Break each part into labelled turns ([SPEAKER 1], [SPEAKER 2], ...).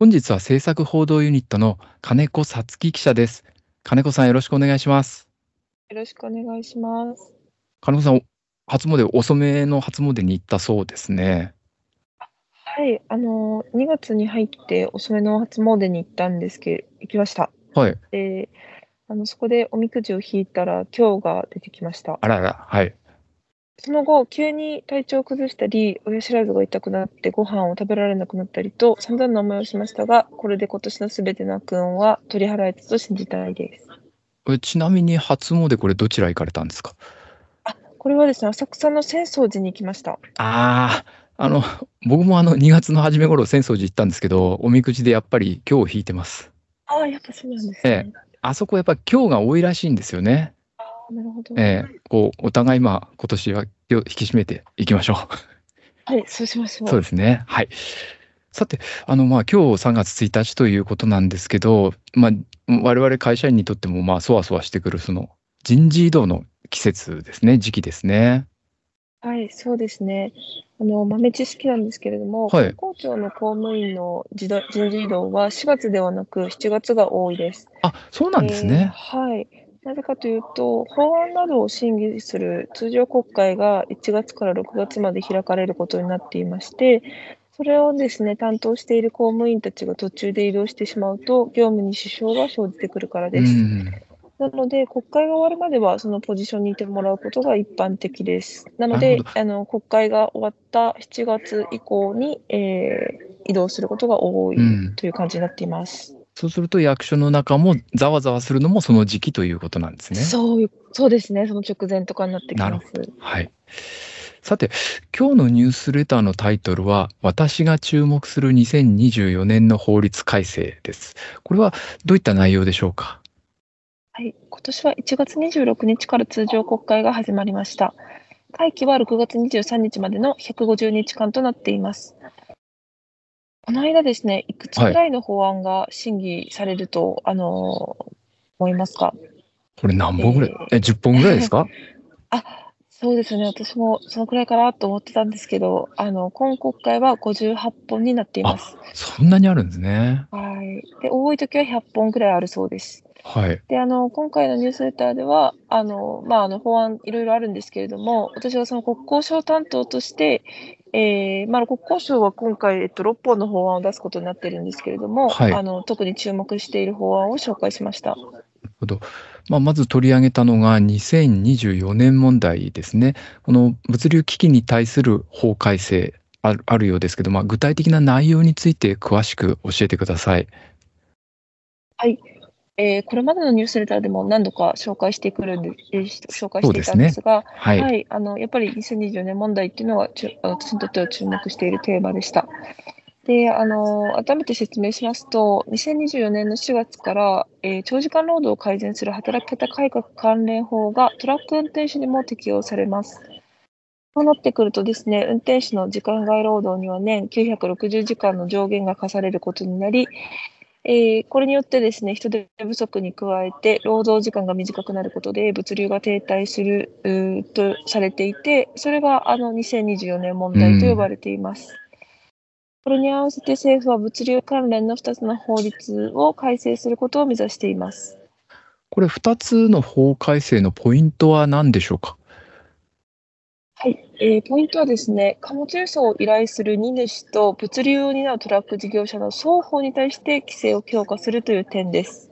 [SPEAKER 1] 本日は制作報道ユニットの金子さつき記者です。金子さんよろしくお願いします。
[SPEAKER 2] よろしくお願いします。
[SPEAKER 1] 金子さん、初詣、遅めの初詣に行ったそうですね。
[SPEAKER 2] はい、あの、2月に入って遅めの初詣に行ったんですけど、行きました。
[SPEAKER 1] はい。
[SPEAKER 2] で、あの、そこでおみくじを引いたら、今日が出てきました。
[SPEAKER 1] あらら、はい。
[SPEAKER 2] その後、急に体調を崩したり、親知らずが痛くなってご飯を食べられなくなったりと、散々な思いをしましたが、これで今年のすべての悪運は取り払えたと信じたいです。
[SPEAKER 1] えちなみに初詣、これどちら行かれたんですか？
[SPEAKER 2] これはですね、浅草の浅草寺に行きました。
[SPEAKER 1] ああ、あの、僕もあの2月の初め頃、浅草寺行ったんですけど、おみくじでやっぱり今日引いてます。
[SPEAKER 2] ああ、やっぱそうなんですね。
[SPEAKER 1] あそこやっぱ今日が多いらしいんですよね。
[SPEAKER 2] なるほど。
[SPEAKER 1] ええこう、お互いまあ、今年は気を引き締めていきましょう。
[SPEAKER 2] はい、そうしましょう。
[SPEAKER 1] そうですね。はい。さて、あの、まあ、今日3月1日ということなんですけど、まあ、我々会社員にとっても、まあ、そわそわしてくる、その、人事異動の季節ですね、時期ですね。
[SPEAKER 2] はい、そうですね。あの、豆知識なんですけれども、
[SPEAKER 1] はい
[SPEAKER 2] 観光庁の公務員の人事異動は4月ではなく7月が多いです。
[SPEAKER 1] あ、そうなんです
[SPEAKER 2] えー
[SPEAKER 1] ね。
[SPEAKER 2] はい。なぜかというと、法案などを審議する通常国会が1月から6月まで開かれることになっていまして、それをですね、担当している公務員たちが途中で移動してしまうと、業務に支障が生じてくるから
[SPEAKER 1] う
[SPEAKER 2] です。
[SPEAKER 1] ん。
[SPEAKER 2] なので、国会が終わるまではそのポジションにいてもらうことが一般的です。なのであの国会が終わった7月以降に、えー移動することが多い
[SPEAKER 1] うん
[SPEAKER 2] という感じになっています。
[SPEAKER 1] そうすると役所の中もざわざわするのもその時期ということなんですね。
[SPEAKER 2] そうそうですね、その直前とかになってき
[SPEAKER 1] なる
[SPEAKER 2] ます。
[SPEAKER 1] はい。さて、今日のニュースレターのタイトルは、私が注目する2024年の法律改正です。これはどういった内容でしょうか？
[SPEAKER 2] はい、今年は1月26日から通常国会が始まりました。会期は6月23日までの150日間となっています。この間ですね、いくつぐらいの法案が審議されると、あの思いますか？
[SPEAKER 1] これ何本ぐらい、え、10本ぐらいですか？
[SPEAKER 2] そうですね、私もそのくらいかなと思ってたんですけど、あの今国会は58本になっています。
[SPEAKER 1] そんなにあるんですね。
[SPEAKER 2] はい、で多い時は100本くらいあるそうです。
[SPEAKER 1] はい。
[SPEAKER 2] であの今回のニュースレターではあの、まあ、あの法案いろいろあるんですけれども私はその国交省担当として、えーまあ、国交省は今回、えっと、6本の法案を出すことになっているんですけれども、
[SPEAKER 1] はい
[SPEAKER 2] あの特に注目している法案を紹介しました。
[SPEAKER 1] まあ、まず取り上げたのが2024年問題ですね。この物流危機に対する法改正あるあるようですけど、まあ、具体的な内容について詳しく教えてください。
[SPEAKER 2] えーこれまでのニュースレターでも何度か紹介してくるんで、えー紹介していたんですが、
[SPEAKER 1] はい。
[SPEAKER 2] はい、あのやっぱり2024年問題っていうのは私にとっては注目しているテーマでした。であの改めて説明しますと、2024年の4月から、えー長時間労働を改善する働き方改革関連法がトラック運転手にも適用されます。そうなってくるとですね、運転手の時間外労働には年960時間の上限が課されることになり、えーこれによってですね、人手不足に加えて、労働時間が短くなることで、物流が停滞するとされていて、それがあの2024年問題と呼ばれています。これに合わせて政府は物流関連の2つの法律を改正することを目指しています。
[SPEAKER 1] これ2つの法改正のポイントは何でしょうか、
[SPEAKER 2] えーポイントはですね、貨物輸送を依頼する荷主と物流を担うトラック事業者の双方に対して規制を強化するという点です。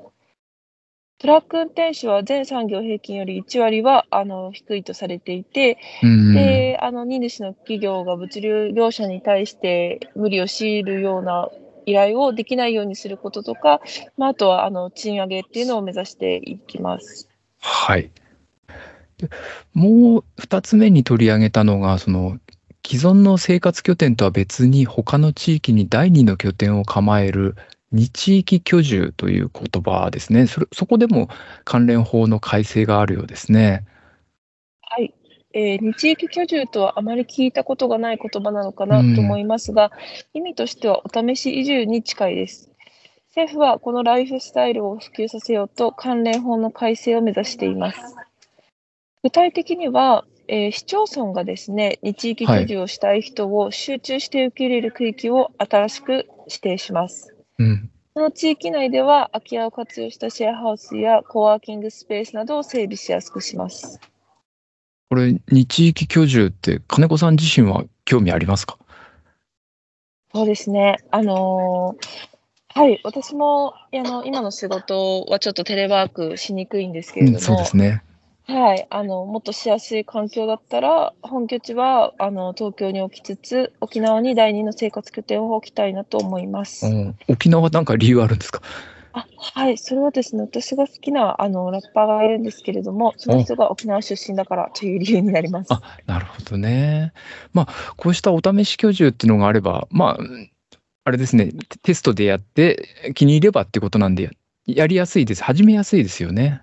[SPEAKER 2] トラック運転手は全産業平均より1割はあの低いとされていて、
[SPEAKER 1] うん。
[SPEAKER 2] で、あの荷主の企業が物流業者に対して無理を強いるような依頼をできないようにすることとか、まあ、あとはあの賃上げっていうのを目指していきます。
[SPEAKER 1] はい。でもう2つ目に取り上げたのが、その既存の生活拠点とは別に他の地域に第二の拠点を構える二地域居住という言葉ですね。それそこでも関連法の改正があるようですね。
[SPEAKER 2] はい。えー、二地域居住とはあまり聞いたことがない言葉なのかな
[SPEAKER 1] うん
[SPEAKER 2] と思いますが、意味としてはお試し移住に近いです。政府はこのライフスタイルを普及させようと関連法の改正を目指しています。具体的には、えー市町村がですね、二地域居住をしたい人を集中して受け入れる区域を新しく指定します。
[SPEAKER 1] うん。
[SPEAKER 2] その地域内では空き家を活用したシェアハウスやコワーキングスペースなどを整備しやすくします。
[SPEAKER 1] これ、二地域居住って金子さん自身は興味ありますか？
[SPEAKER 2] そうですね。あのーはい、私もあの今の仕事はちょっとテレワークしにくいんですけ
[SPEAKER 1] うん、
[SPEAKER 2] れども
[SPEAKER 1] そうで、すね。
[SPEAKER 2] はい、あのもっとしやすい環境だったら、本拠地はあの東京に置きつつ、沖縄に第二の生活拠点を置きたいなと思います。
[SPEAKER 1] うん沖縄なんか理由あるんですか？
[SPEAKER 2] あはい、それはですね、私が好きなあのラッパーがいるんですけれども、その人が沖縄出身だからという理由になります。
[SPEAKER 1] あなるほどね。まあ、こうしたお試し居住っていうのがあれば、まあ、あれですね、テテストでやって気に入ればってことなんで、やりやすいです。始めやすいですよね。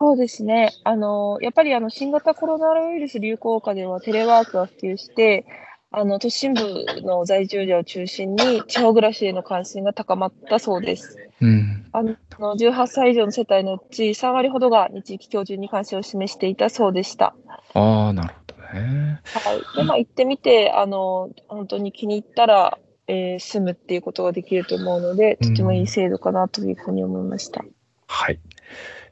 [SPEAKER 2] そうですね。あの、やっぱりあの新型コロナウイルス流行下ではテレワークが普及して、あの都心部の在住者を中心に地方暮らしへの関心が高まったそうです。
[SPEAKER 1] うん。
[SPEAKER 2] あの18歳以上の世帯のうち3割ほどが日域居住に関心を示していたそうでした。
[SPEAKER 1] ああ、なるほどね。
[SPEAKER 2] はい。で、まあ、行ってみて、あの、本当に気に入ったら、えー住むっていうことができると思うので、とてもいい制度かなというふうに思いました。
[SPEAKER 1] はい。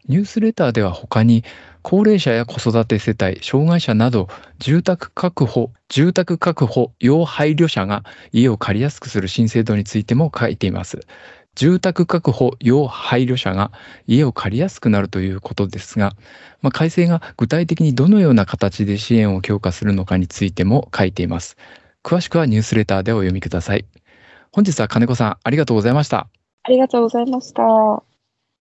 [SPEAKER 1] ニュースレターでは他に高齢者や子育て世帯、障害者など住宅確保、住宅確保要配慮者が家を借りやすくする新制度についても書いています。住宅確保要配慮者が家を借りやすくなるということですが、まあ、改正が具体的にどのような形で支援を強化するのかについても書いています。詳しくはニュースレターでお読みください。本日は金子さんありがとうございました。
[SPEAKER 2] ありがとうございました。